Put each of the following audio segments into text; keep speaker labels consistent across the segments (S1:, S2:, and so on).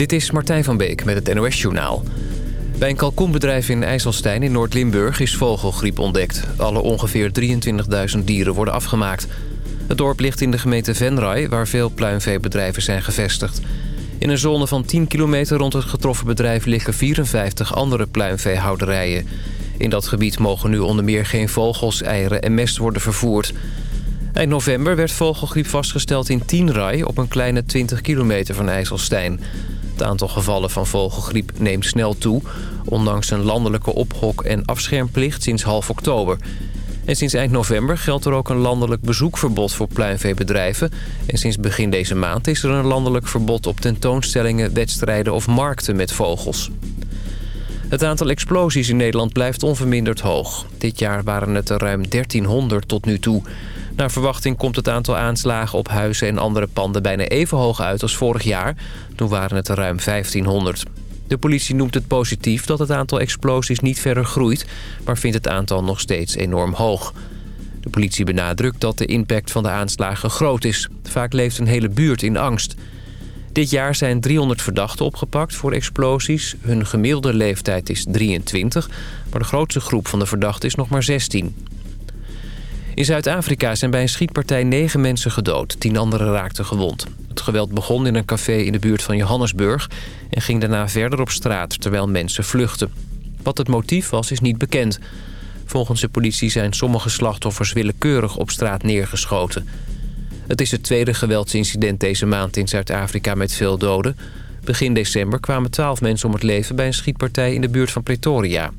S1: Dit is Martijn van Beek met het NOS-journaal. Bij een kalkoenbedrijf in IJsselstein in Noord-Limburg is vogelgriep ontdekt. Alle ongeveer 23.000 dieren worden afgemaakt. Het dorp ligt in de gemeente Venray, waar veel pluimveebedrijven zijn gevestigd. In een zone van 10 kilometer rond het getroffen bedrijf liggen 54 andere pluimveehouderijen. In dat gebied mogen nu onder meer geen vogels, eieren en mest worden vervoerd. Eind november werd vogelgriep vastgesteld in Tienray op een kleine 20 kilometer van IJsselstein. Het aantal gevallen van vogelgriep neemt snel toe... ondanks een landelijke ophok- en afschermplicht sinds half oktober. En sinds eind november geldt er ook een landelijk bezoekverbod voor pluimveebedrijven. En sinds begin deze maand is er een landelijk verbod op tentoonstellingen, wedstrijden of markten met vogels. Het aantal explosies in Nederland blijft onverminderd hoog. Dit jaar waren het er ruim 1300 tot nu toe. Naar verwachting komt het aantal aanslagen op huizen en andere panden bijna even hoog uit als vorig jaar. Toen waren het er ruim 1500. De politie noemt het positief dat het aantal explosies niet verder groeit... maar vindt het aantal nog steeds enorm hoog. De politie benadrukt dat de impact van de aanslagen groot is. Vaak leeft een hele buurt in angst. Dit jaar zijn 300 verdachten opgepakt voor explosies. Hun gemiddelde leeftijd is 23, maar de grootste groep van de verdachten is nog maar 16. In Zuid-Afrika zijn bij een schietpartij negen mensen gedood. Tien anderen raakten gewond. Het geweld begon in een café in de buurt van Johannesburg... en ging daarna verder op straat terwijl mensen vluchtten. Wat het motief was, is niet bekend. Volgens de politie zijn sommige slachtoffers willekeurig op straat neergeschoten. Het is het tweede geweldsincident deze maand in Zuid-Afrika met veel doden. Begin december kwamen twaalf mensen om het leven bij een schietpartij in de buurt van Pretoria.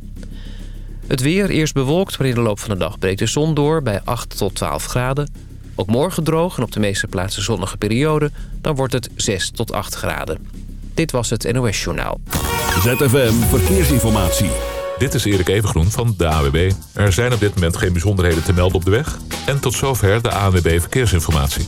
S1: Het weer eerst bewolkt, maar in de loop van de dag breekt de zon door bij 8 tot 12 graden. Ook morgen droog en op de meeste plaatsen zonnige periode. Dan wordt het 6 tot 8 graden. Dit was het NOS Journaal.
S2: ZFM Verkeersinformatie.
S3: Dit is Erik Evengroen van de AWB. Er zijn op dit moment geen bijzonderheden te melden op de weg. En tot zover de ANWB Verkeersinformatie.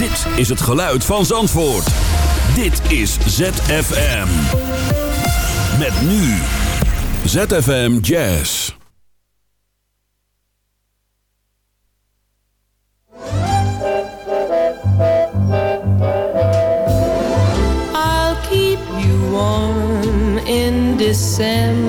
S2: Dit is het geluid van Zandvoort. Dit is ZFM. Met nu. ZFM Jazz.
S4: I'll keep you warm in December.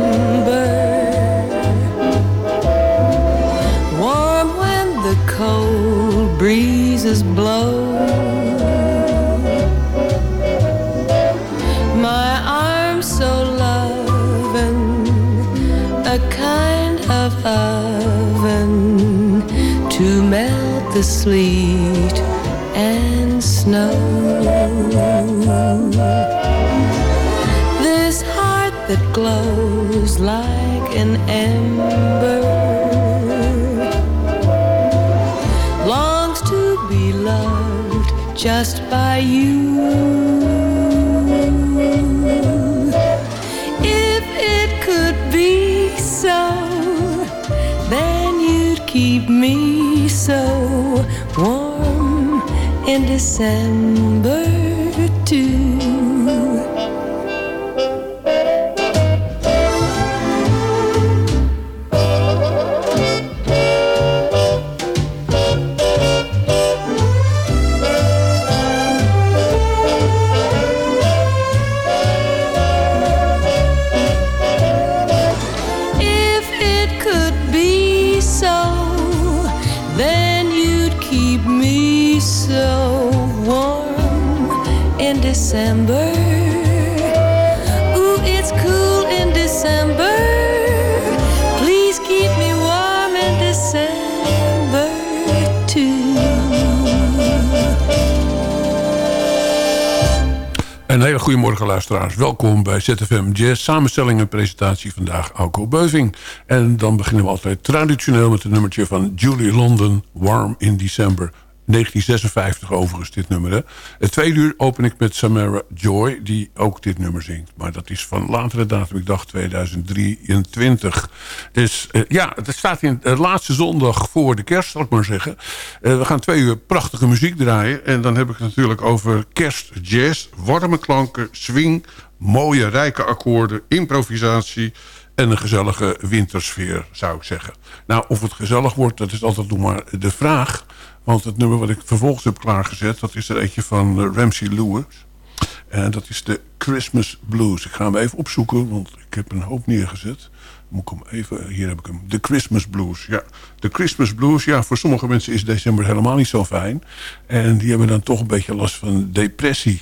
S4: The sleet and snow. This heart that glows like an ember longs to be loved just by you. December
S5: Een hele goede morgen luisteraars. Welkom bij ZFM Jazz. Samenstelling en presentatie vandaag Alco Beuving. En dan beginnen we altijd traditioneel met een nummertje van Julie London, Warm in December. 1956 overigens, dit nummer. Het tweede uur open ik met Samara Joy, die ook dit nummer zingt. Maar dat is van latere datum, ik dacht 2023. Dus uh, ja, het staat in de laatste zondag voor de kerst, zal ik maar zeggen. Uh, we gaan twee uur prachtige muziek draaien. En dan heb ik het natuurlijk over kerstjazz, warme klanken, swing... mooie rijke akkoorden, improvisatie en een gezellige wintersfeer, zou ik zeggen. Nou, of het gezellig wordt, dat is altijd nog maar de vraag. Want het nummer wat ik vervolgens heb klaargezet... dat is er eentje van uh, Ramsey Lewis. En dat is de Christmas Blues. Ik ga hem even opzoeken, want ik heb een hoop neergezet. Moet ik hem even... Hier heb ik hem. De Christmas Blues. Ja, de Christmas Blues. Ja, voor sommige mensen is december helemaal niet zo fijn. En die hebben dan toch een beetje last van depressie.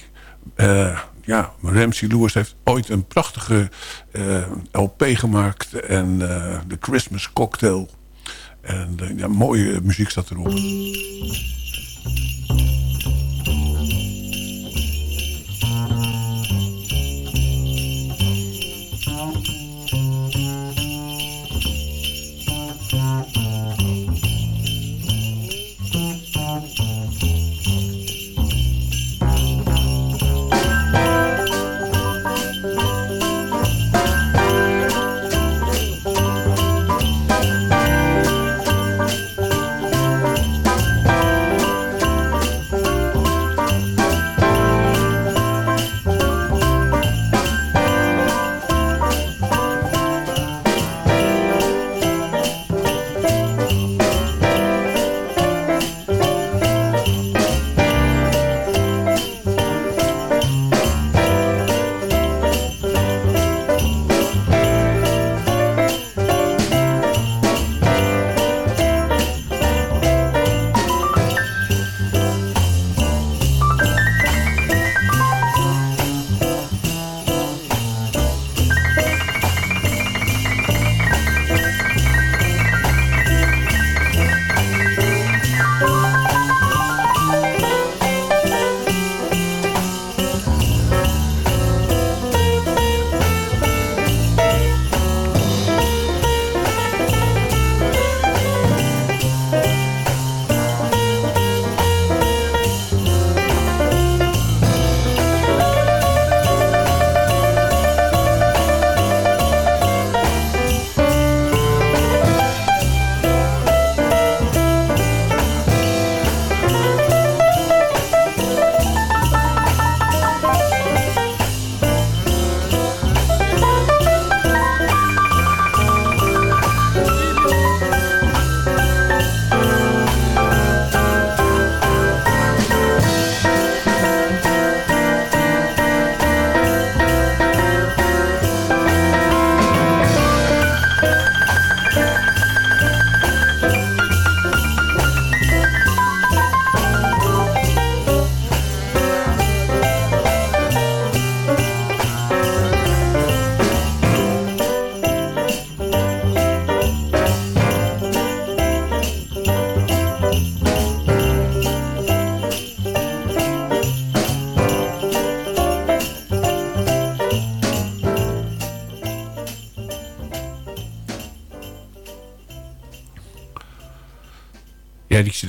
S5: Uh, ja, Ramsey Lewis heeft ooit een prachtige uh, LP gemaakt. En de Christmas Cocktail. En uh, ja, mooie muziek staat erop.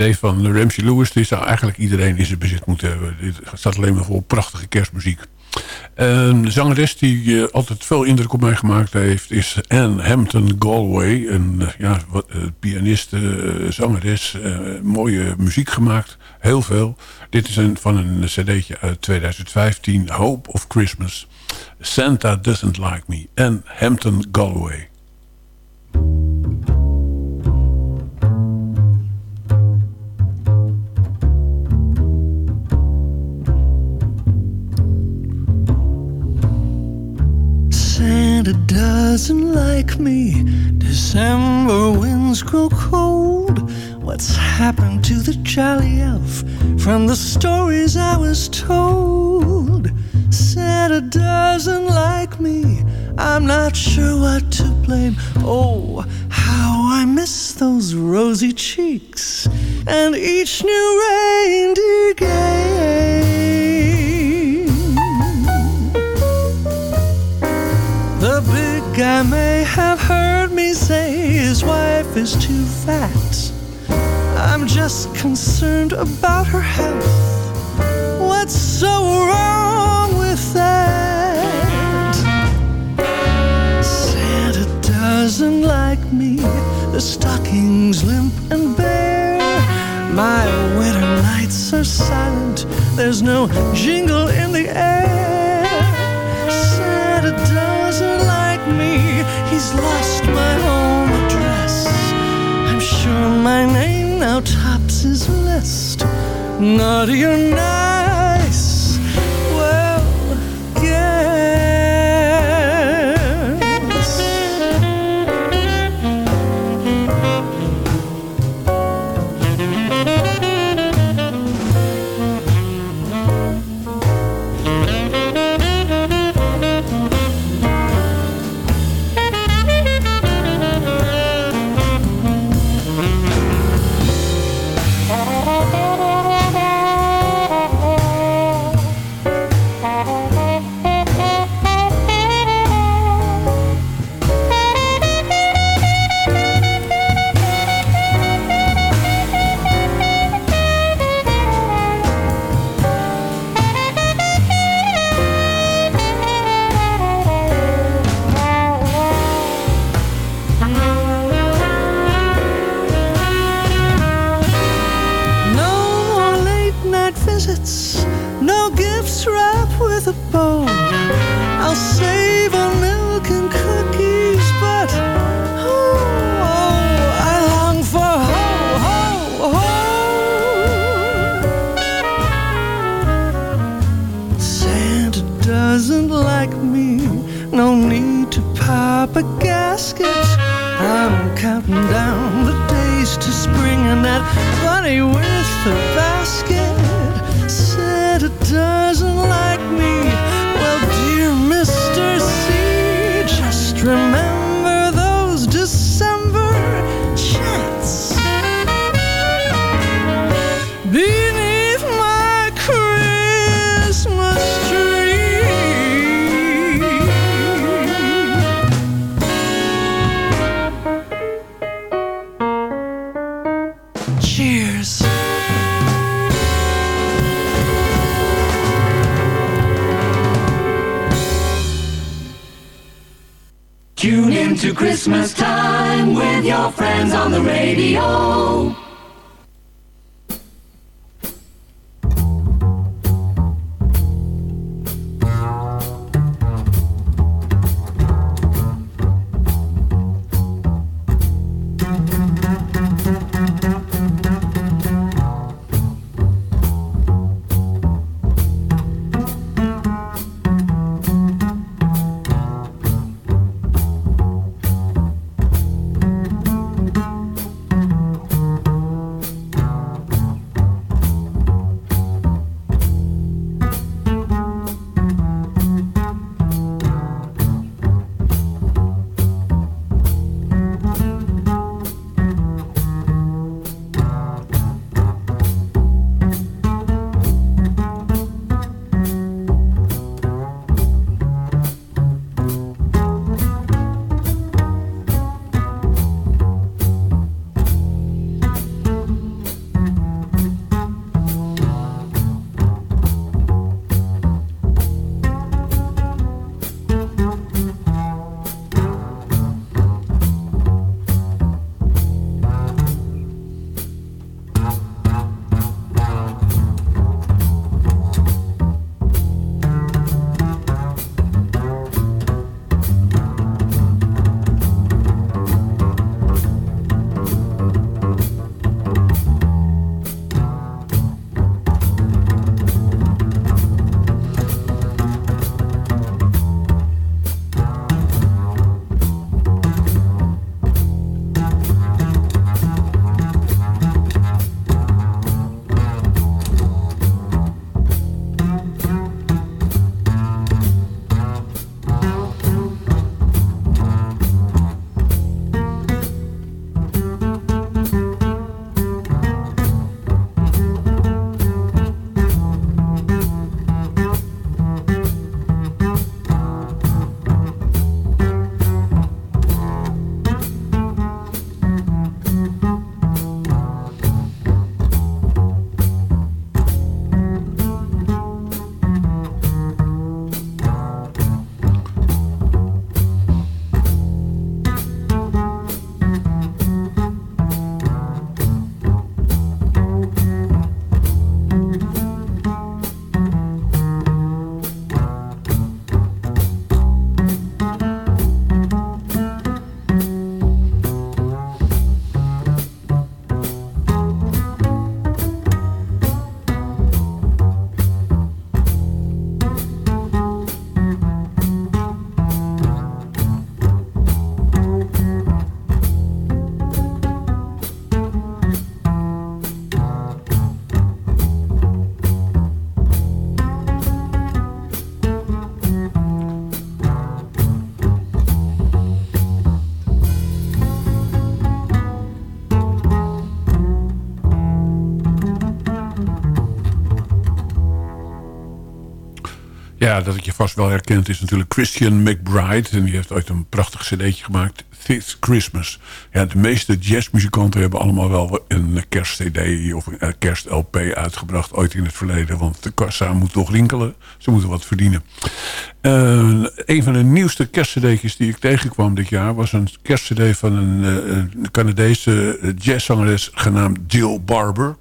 S5: Cd van Ramsey Lewis... die zou eigenlijk iedereen in zijn bezit moeten hebben. Dit staat alleen maar voor prachtige kerstmuziek. Een zangeres die uh, altijd veel indruk op mij gemaakt heeft... is Anne Hampton Galway. Een uh, ja, wat, uh, pianiste, zangeres. mooie muziek gemaakt. Heel veel. Dit is een, van een cd'tje uit 2015. Hope of Christmas. Santa Doesn't Like Me. Anne Hampton Galway.
S6: Santa doesn't like me. December winds grow cold. What's happened to the jolly elf from the stories I was told? Santa doesn't like me. I'm not sure what to blame. Oh, how I miss those rosy cheeks and each new reindeer game. Guy may have heard me say his wife is too fat. I'm just concerned about her health. What's so wrong with that? Santa doesn't like me, the stocking's limp and bare. My winter nights are silent, there's no jingle in the air. He's lost my home address. I'm sure my name now tops his list. Naughty or nice,
S5: dat je vast wel herkent is natuurlijk Christian McBride. En die heeft ooit een prachtig cd'tje gemaakt. This Christmas. Ja, de meeste jazzmuzikanten hebben allemaal wel een kerstcd of een kerst-LP uitgebracht. Ooit in het verleden. Want de kassa moet toch rinkelen. Ze moeten wat verdienen. Uh, een van de nieuwste kerstcd'tjes die ik tegenkwam dit jaar... was een kerstcd van een, een Canadese jazzzangeres genaamd Jill Barber.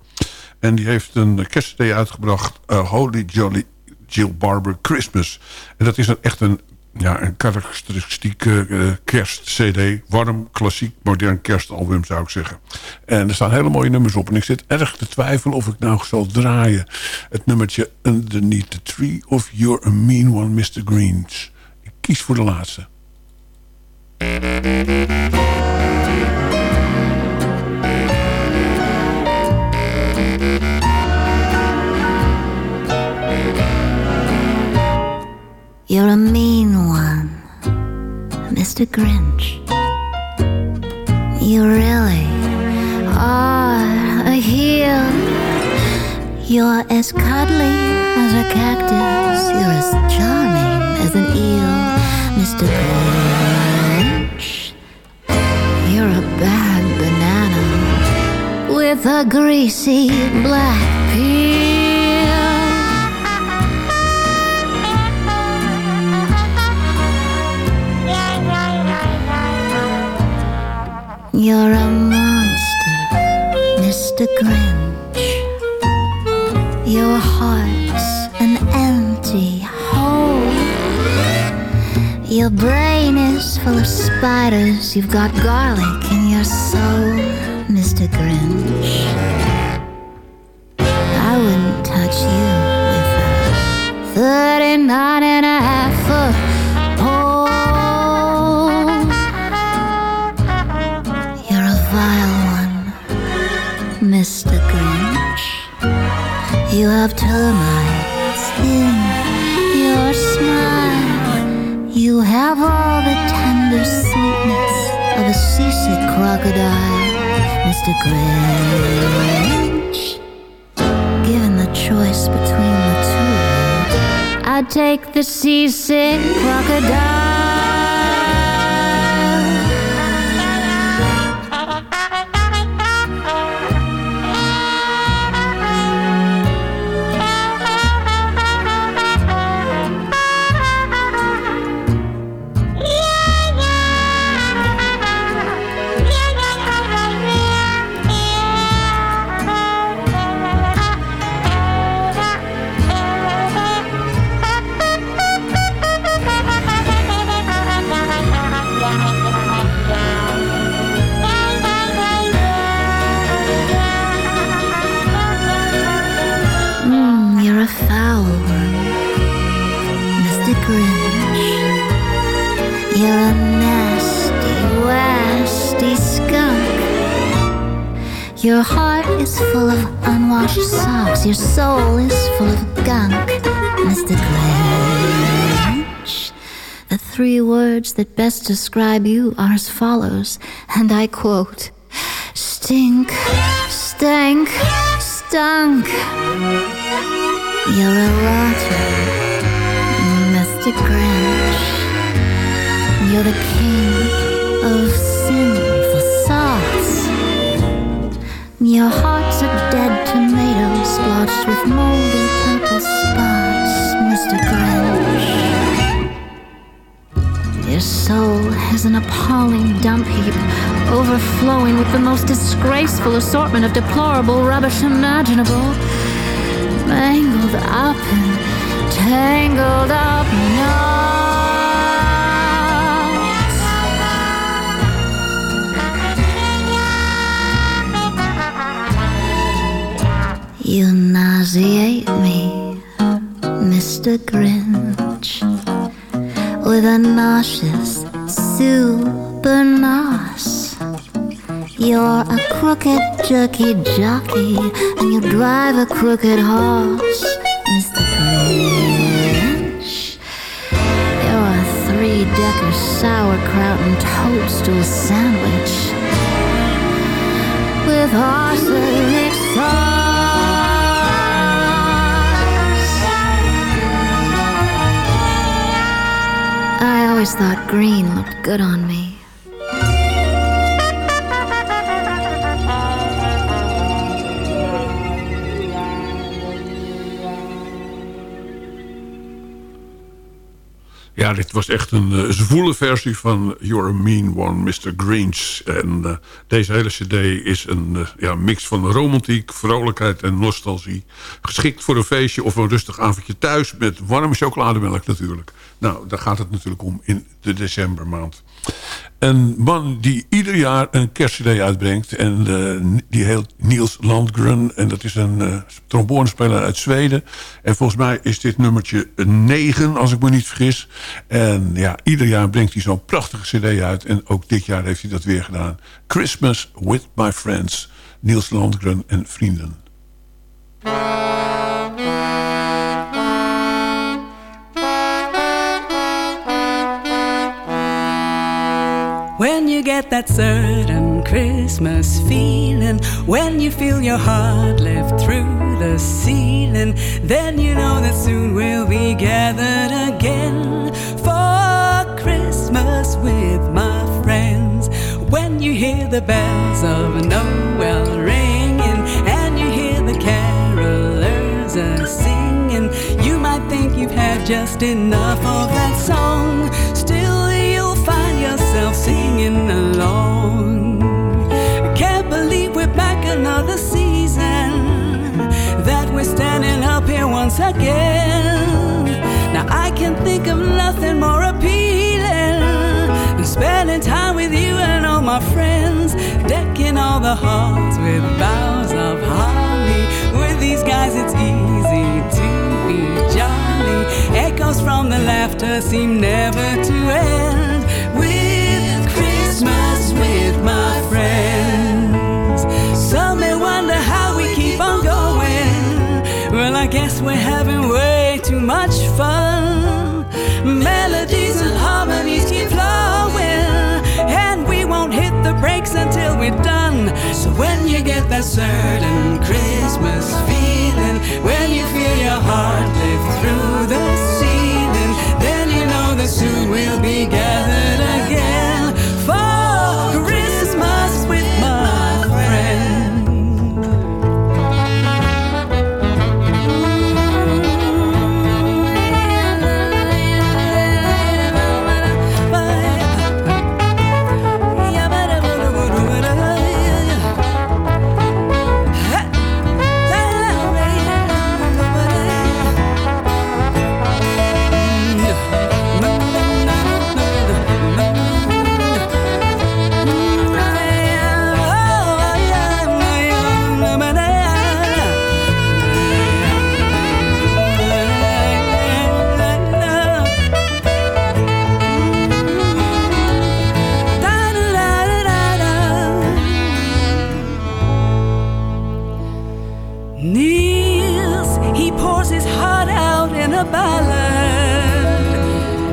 S5: En die heeft een kerstcd uitgebracht. Uh, Holy Jolly Jill Barber Christmas. En dat is echt een, ja, een karakteristieke uh, kerst-cd. Warm, klassiek, modern kerstalbum zou ik zeggen. En er staan hele mooie nummers op. En ik zit erg te twijfelen of ik nou zal draaien. Het nummertje Underneath the Tree of You're a Mean One, Mr. Greens. Ik kies voor de laatste.
S7: Mr. Grinch. You really are a heel. You're as cuddly as a cactus. You're as charming as an eel, Mr. Grinch. You're a bad banana with a greasy black You're a monster, Mr. Grinch. Your heart's an empty hole. Your brain is full of spiders. You've got garlic in your soul, Mr. Grinch. You have termites in your smile. You have all the tender sweetness of a seasick crocodile, Mr. Grinch. Given the choice between the two, I'd take the seasick crocodile. That best describe you are as follows, and I quote Stink, stank, stunk. You're a rotter, Mr. Grinch. You're the king of sinful thoughts. Your heart's a dead tomato splotched with moldy purple spots, Mr. Grinch. Your soul is an appalling dump heap, overflowing with the most disgraceful assortment of deplorable rubbish imaginable. Mangled up and tangled up knots. You nauseate me, Mr. Grinch with a nauseous super nos. You're a crooked jerky jockey, and you drive a crooked horse, Mr. Grinch. You're a three-decker sauerkraut and toadstool sandwich with arsenic sauce. Always thought green looked good on me.
S5: Dit was echt een uh, zwoele versie van You're a Mean One, Mr. Grinch. En uh, deze hele cd is een uh, ja, mix van romantiek, vrolijkheid en nostalgie. Geschikt voor een feestje of een rustig avondje thuis... met warme chocolademelk natuurlijk. Nou, daar gaat het natuurlijk om in de decembermaand. Een man die ieder jaar een kerstcd uitbrengt. En uh, die heet Niels Landgren. En dat is een uh, trombonespeler uit Zweden. En volgens mij is dit nummertje 9, als ik me niet vergis. En ja, ieder jaar brengt hij zo'n prachtige cd uit. En ook dit jaar heeft hij dat weer gedaan. Christmas with my friends. Niels Landgren en vrienden.
S8: When you get that certain Christmas feeling, when you feel your heart lift through the ceiling, then you know that soon we'll be gathered again for Christmas with my friends. When you hear the bells of Noel ringing and you hear the carolers a singing, you might think you've had just enough of that song. Still, you'll find yourself singing along. Can't believe we're back another season, that we're standing up here once again. Now, I can think of nothing more appealing than spending time with you and all my friends, decking all the halls with boughs of holly. With these guys, it's easy to be jolly. Echoes from the laughter seem never to end. With Christmas with my friends. Some may wonder how we keep on going. Well, I guess we're having way too much fun. Melodies and harmonies keep flowing, and we won't hit the brakes until we're done. So when you get that certain Christmas feeling, when you feel your heart lift through the ceiling, then you know that soon we'll be gathered a ballad.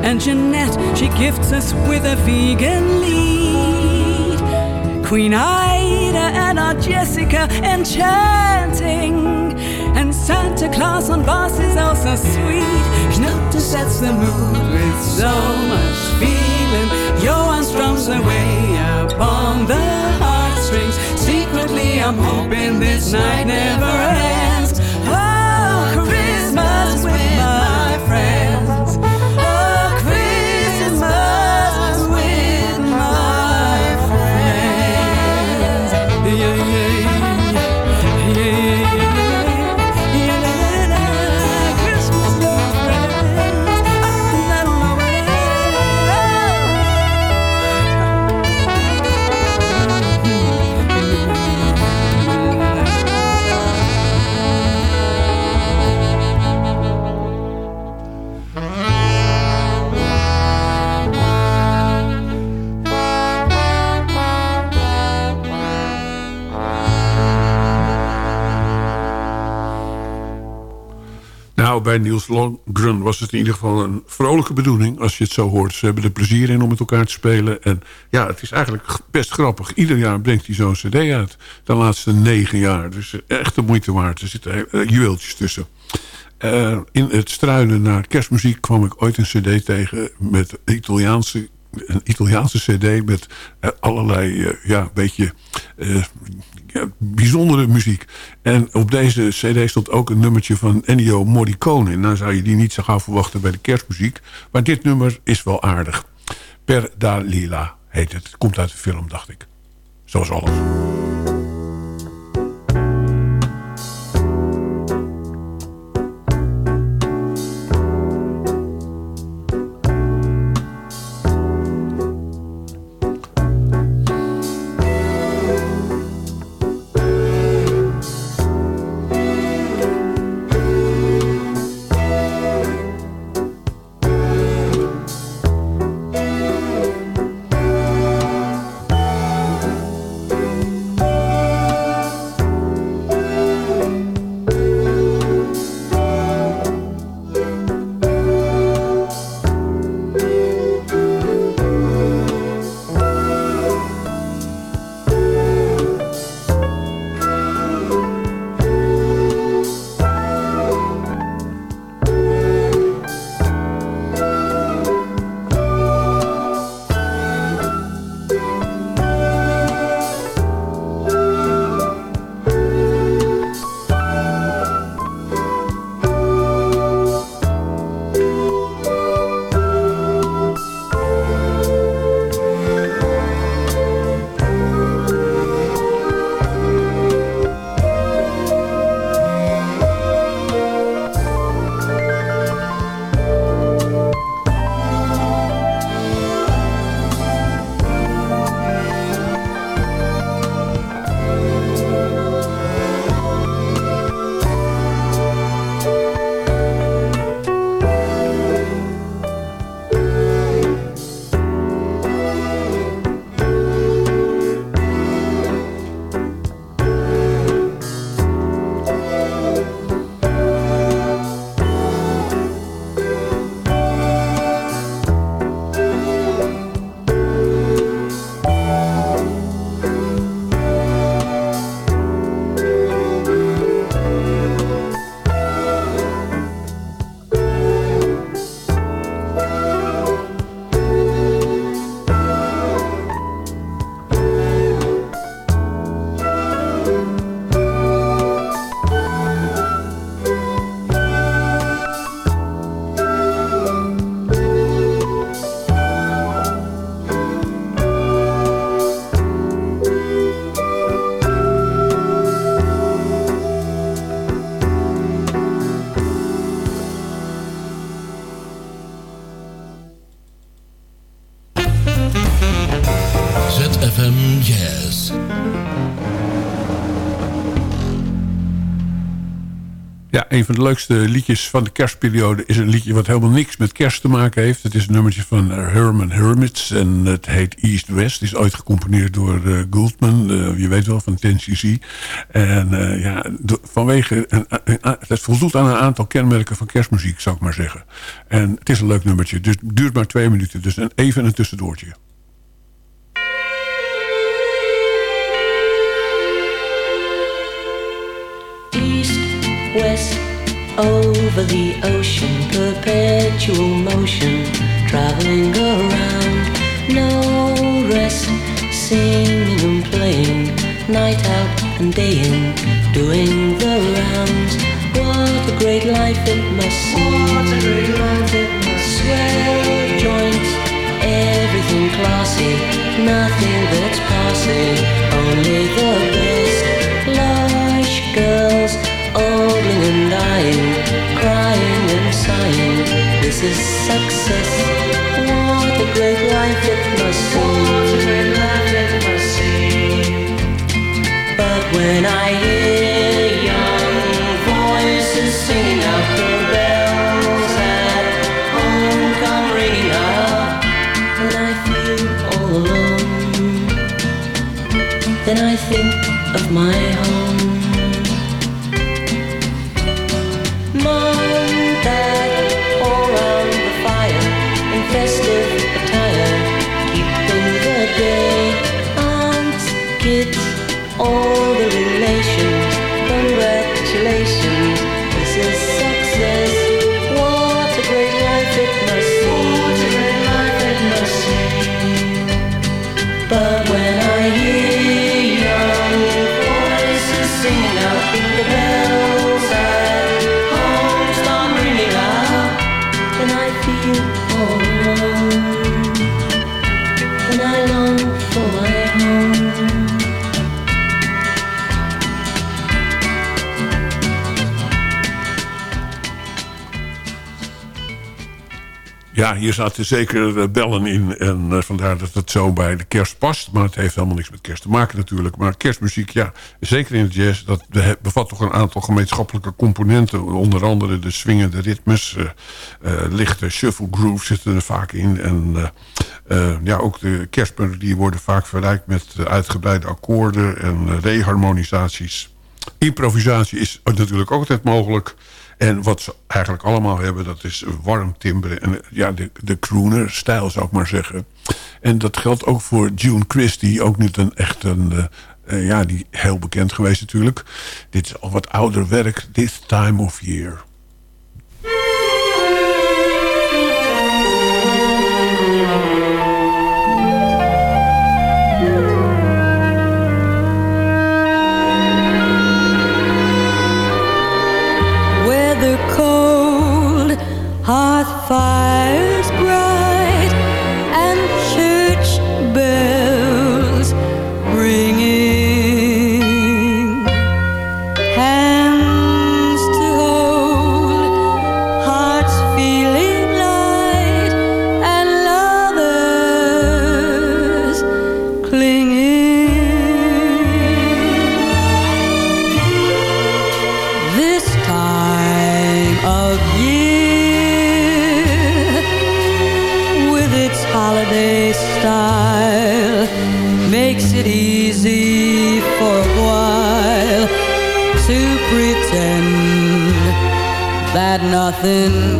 S8: And Jeanette, she gifts us with a vegan lead. Queen Ida and our Jessica enchanting. And Santa Claus on bass is also sweet. Schnutter sets the mood with so much feeling. Johan strums away upon the heartstrings. Secretly, I'm hoping this night never ends.
S5: Bij Niels Longren was het in ieder geval een vrolijke bedoeling... als je het zo hoort. Ze hebben er plezier in om met elkaar te spelen. En ja, het is eigenlijk best grappig. Ieder jaar brengt hij zo'n cd uit. De laatste negen jaar. Dus echt de moeite waard. Er zitten eh, juweeltjes tussen. Eh, in het struinen naar kerstmuziek kwam ik ooit een cd tegen... met Italiaanse, een Italiaanse cd met eh, allerlei, eh, ja, beetje... eh, bijzondere muziek. En op deze cd stond ook een nummertje van Ennio Morricone. Nou zou je die niet zo gauw verwachten bij de kerstmuziek. Maar dit nummer is wel aardig. Per Dalila heet het. Het komt uit de film, dacht ik. Zoals alles. Een van de leukste liedjes van de kerstperiode is een liedje wat helemaal niks met kerst te maken heeft. Het is een nummertje van Herman Hermits en het heet East West. Het is ooit gecomponeerd door eh, Goldman, eh, je weet wel, van 10cc. En eh, ja, vanwege, een- het voldoet aan een aantal kenmerken van kerstmuziek, zou ik maar zeggen. En het is een leuk nummertje, dus het duurt maar twee minuten. Dus een, even een tussendoortje.
S4: Over the ocean, perpetual motion, traveling around, no rest, singing and playing, night out and day in, doing the rounds. What a great life it must seem. My
S5: Hier zaten zeker eh, bellen in. En eh, vandaar dat het zo bij de kerst past. Maar het heeft helemaal niks met kerst te maken natuurlijk. Maar kerstmuziek, ja, zeker in het jazz... dat be- bevat toch een aantal gemeenschappelijke componenten. Onder andere de swingende ritmes. eh, lichte shuffle grooves zitten er vaak in. En ja, ook de kerstmelodieën worden vaak verrijkt... met uitgebreide akkoorden en eh, reharmonisaties. Improvisatie is natuurlijk ook altijd mogelijk... En wat ze eigenlijk allemaal hebben, dat is warm timbre. En ja, de, de crooner-stijl zou ik maar zeggen. En dat geldt ook voor June Christie. Ook niet een echt een... eh, eh, ja, die heel bekend geweest natuurlijk. Dit is al wat ouder werk. This time of year.
S9: Nothing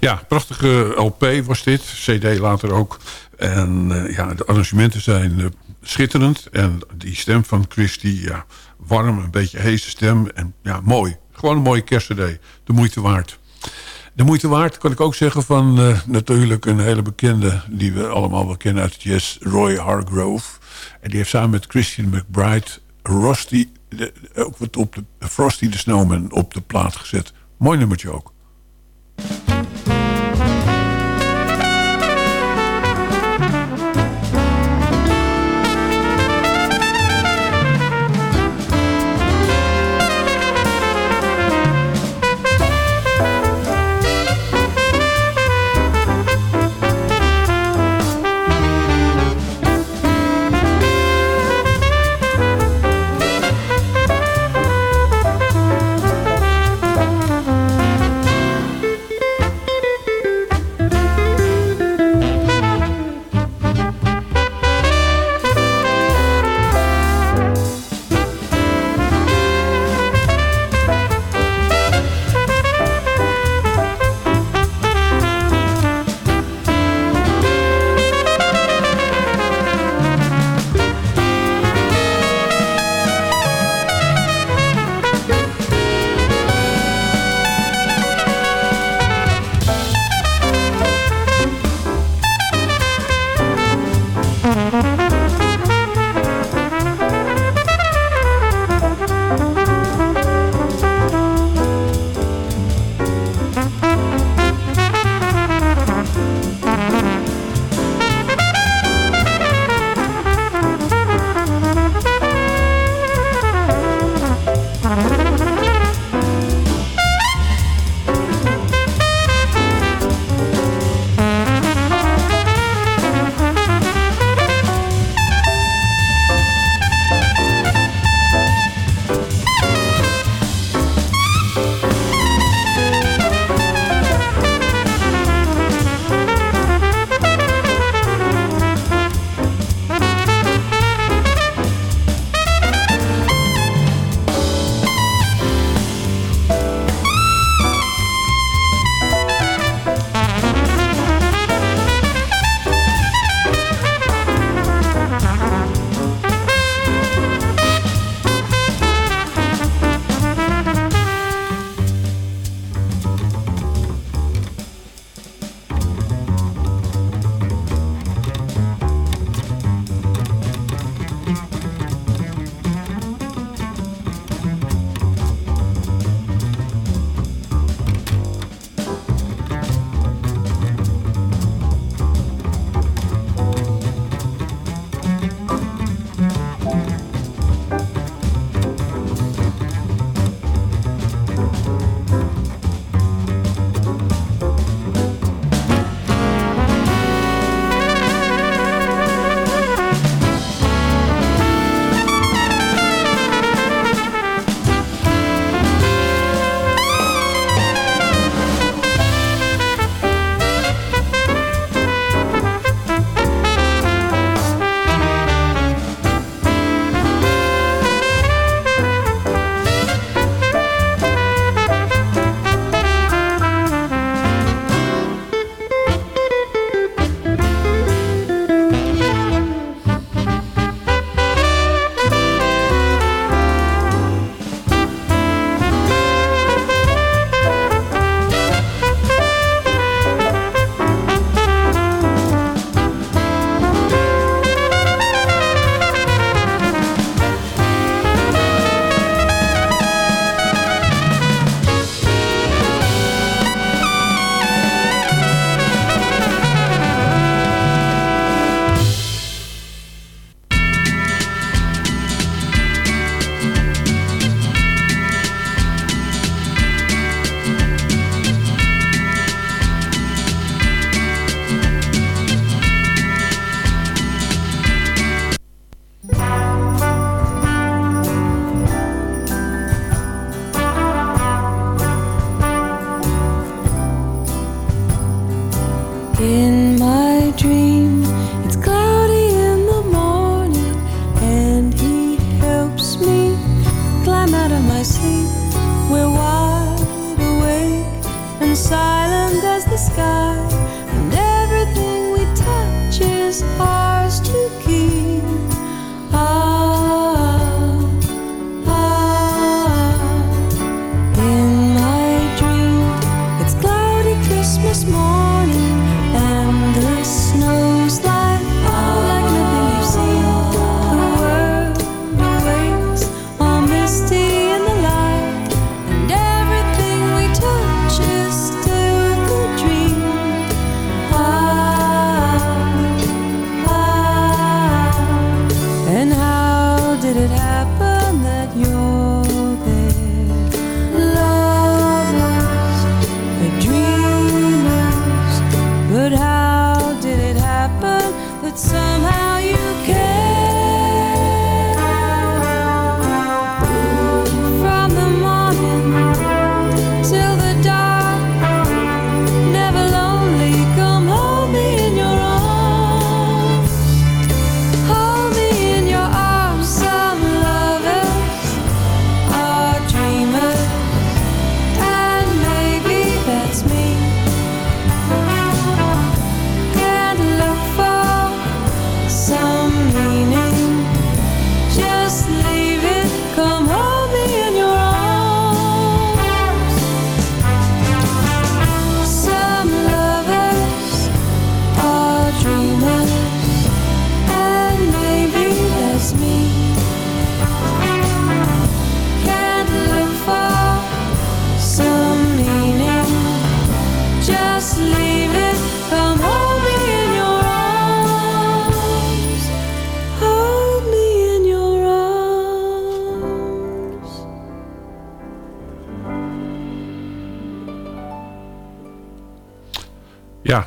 S5: Ja, prachtige LP was dit. CD later ook. En eh, ja, de arrangementen zijn eh, schitterend. En die stem van Christy, ja, warm, een beetje heese stem. En ja, mooi. Gewoon een mooie kerstcd. De moeite waard. De moeite waard kan ik ook zeggen van eh, natuurlijk een hele bekende... die we allemaal wel kennen uit het jazz, Roy Hargrove. En die heeft samen met Christian McBride Rusty, de, ook wat op de, Frosty the Snowman op de plaat gezet. Mooi nummertje ook.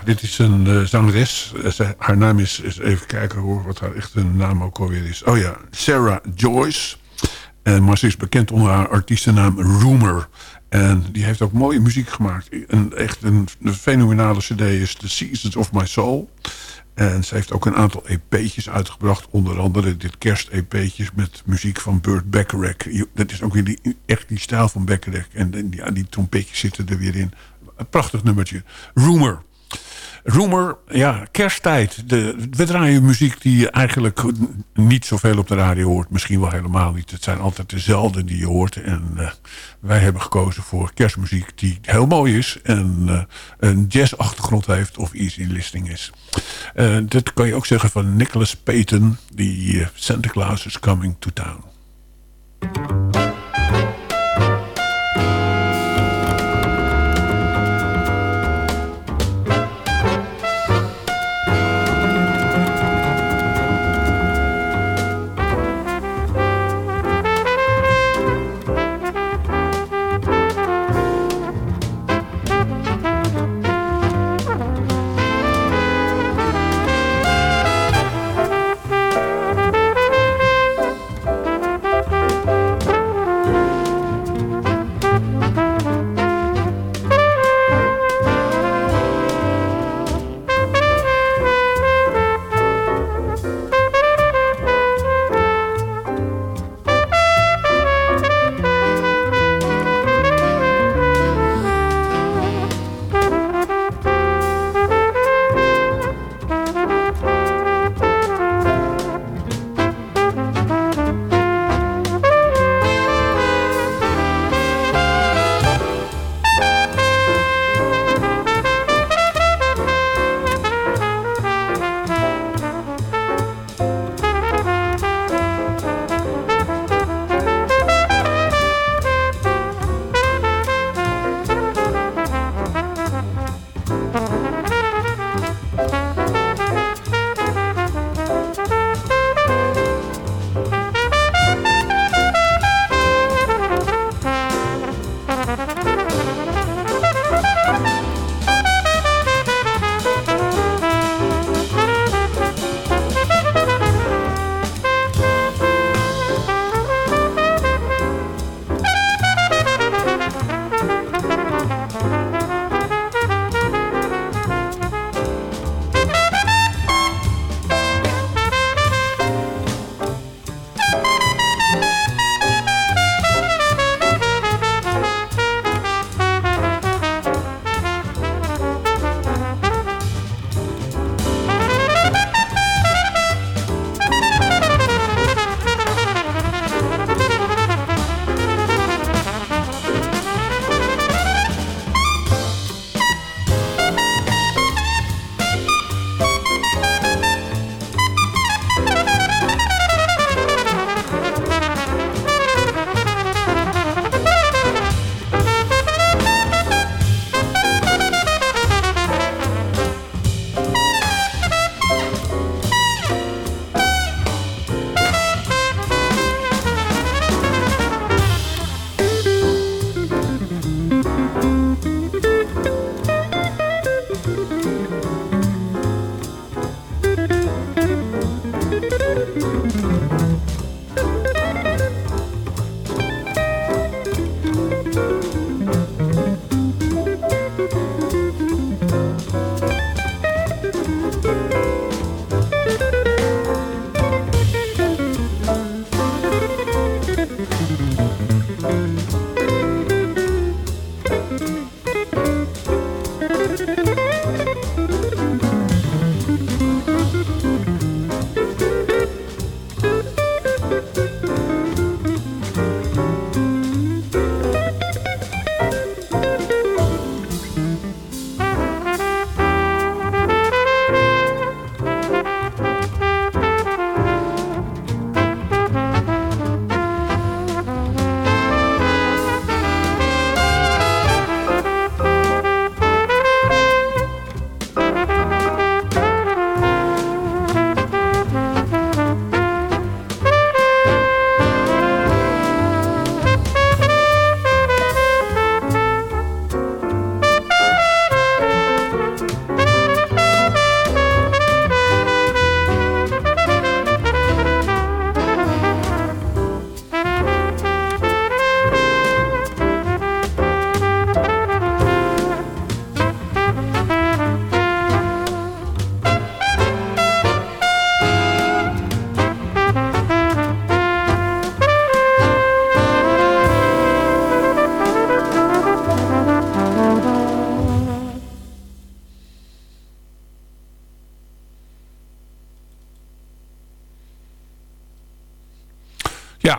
S5: Dit is een eh, zangeres. Eh, haar naam is, even kijken hoor, wat haar echte naam ook alweer is. Oh ja, Sarah Joyce. En, maar ze is bekend onder haar artiestennaam Rumor. En die heeft ook mooie muziek gemaakt. Een, echt een, fenomenale cd is The Seasons of My Soul. En ze heeft ook een aantal EP'tjes uitgebracht. Onder andere dit kerst-EP'tjes met muziek van Burt Bacharach. Dat is ook weer die, echt die stijl van Bacharach. En, en ja, die trompetjes zitten er weer in. Een prachtig nummertje. Rumor. Rumor, ja, kersttijd. De, we draaien muziek die je eigenlijk niet zoveel op de radio hoort. Misschien wel helemaal niet. Het zijn altijd dezelfde die je hoort. En eh, wij hebben gekozen voor kerstmuziek die heel mooi is. En eh, een jazz-achtergrond heeft of easy listening is. Eh, dit kan je ook zeggen van Nicholas Payton. Die Santa Claus is coming to town.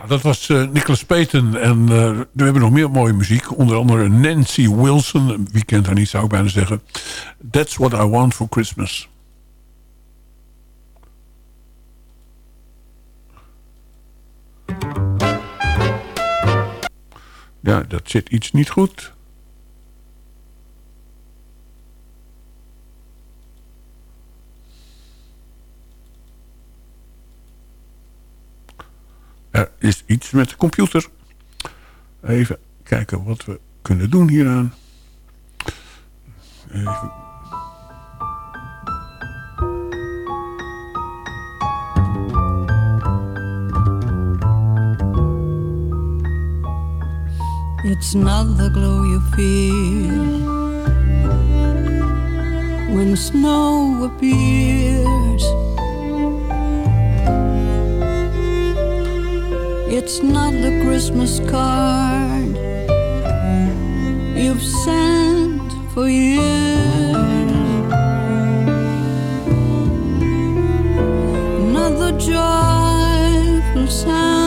S5: Dat was eh, Nicholas Payton. En eh, we hebben nog meer mooie muziek. Onder andere Nancy Wilson. Wie kent haar niet, zou ik bijna zeggen. That's what I want for Christmas. Ja, dat zit iets niet goed. Er is iets met de computer. Even kijken wat we kunnen doen hieraan. Even.
S9: It's not the glow you feel when snow appears. It's not the Christmas card you've sent for years. Not the joyful sound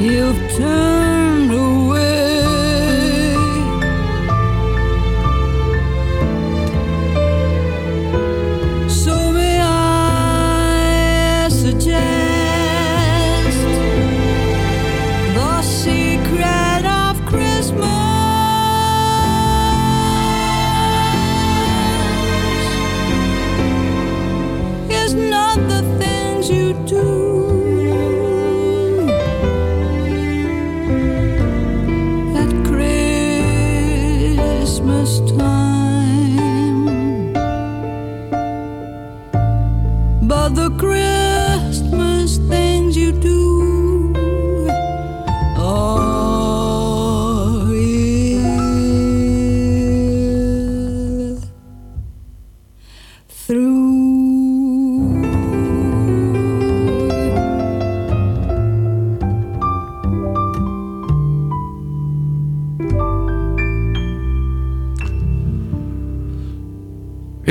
S9: you've turned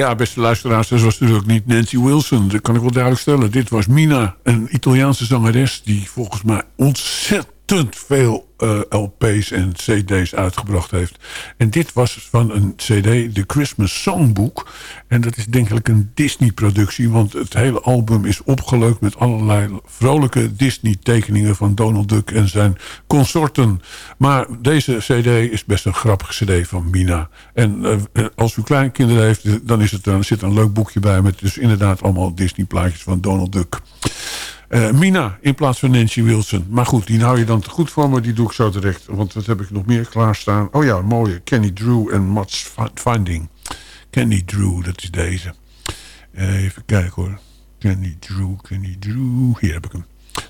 S5: Ja, beste luisteraars, dat was natuurlijk niet Nancy Wilson. Dat kan ik wel duidelijk stellen. Dit was Mina, een Italiaanse zangeres... die volgens mij ontzettend veel eh, LP's en CD's uitgebracht heeft. En dit was van een CD, The Christmas Songbook. En dat is denk ik een Disney-productie... want het hele album is opgeleukt met allerlei vrolijke Disney-tekeningen... van Donald Duck en zijn consorten. Maar deze CD is best een grappige CD van Mina. En uh, als u kleinkinderen heeft, dan is het, dan zit er een leuk boekje bij... met dus inderdaad allemaal Disney-plaatjes van Donald Duck. Uh, Mina in plaats van Nancy Wilson. Maar goed, die hou je dan te goed voor me. Die doe ik zo direct. Want wat heb ik nog meer klaarstaan? Oh ja, mooie. Kenny Drew en Mats Finding. Kenny Drew, dat is deze. Uh, even kijken hoor. Kenny Drew, Kenny Drew. Hier heb ik hem.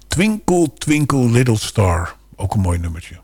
S5: Twinkle, Twinkle, Little Star. Ook een mooi nummertje.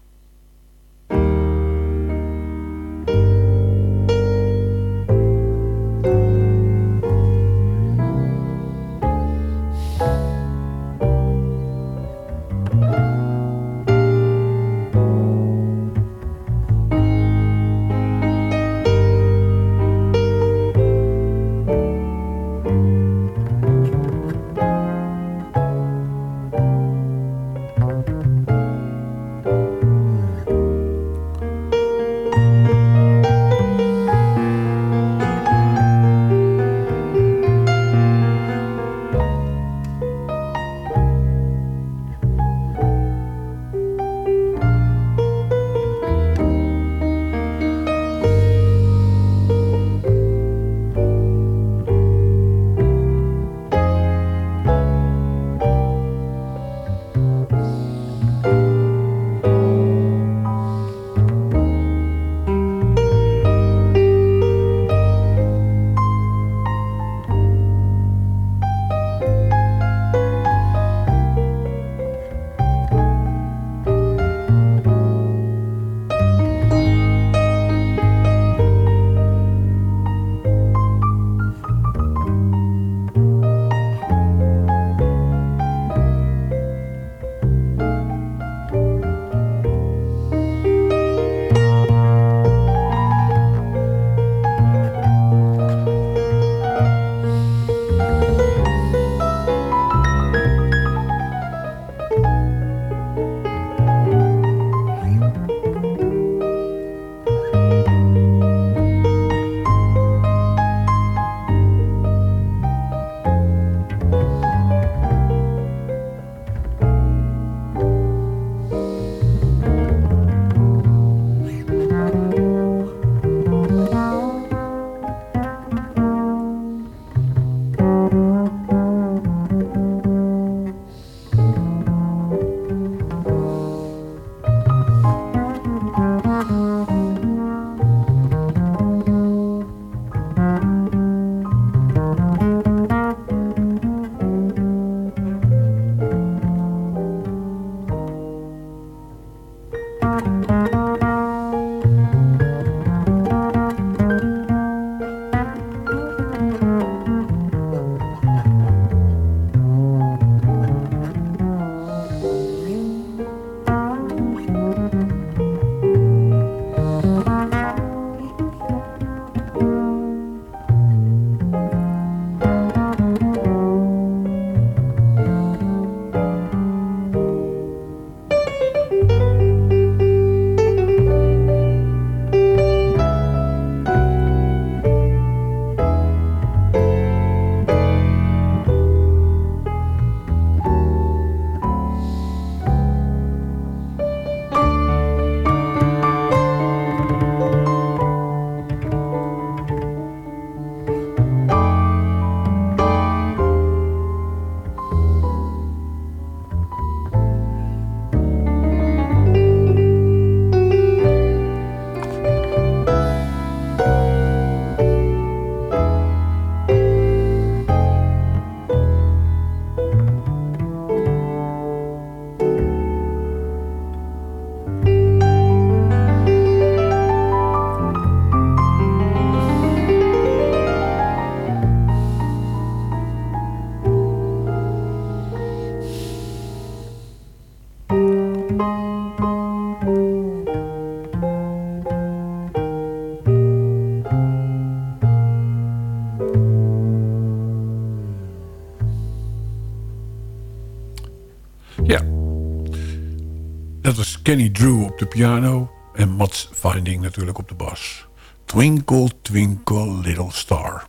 S5: Kenny Drew op de piano. En Mats Finding natuurlijk op de bas. Twinkle, twinkle, little star.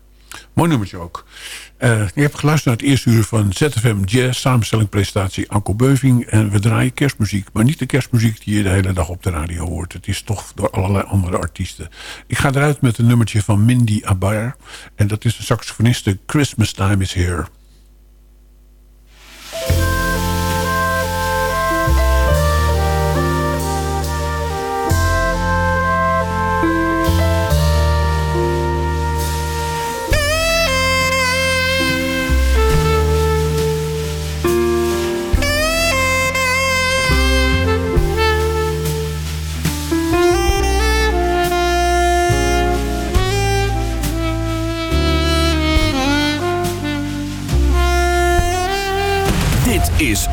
S5: Mooi nummertje ook. Uh, je hebt geluisterd naar het eerste uur van ZFM Jazz... samenstelling, presentatie Anko Beuving. En we draaien kerstmuziek. Maar niet de kerstmuziek die je de hele dag op de radio hoort. Het is toch door allerlei andere artiesten. Ik ga eruit met een nummertje van Mindy Abar. En dat is de saxofoniste Christmas Time is Here.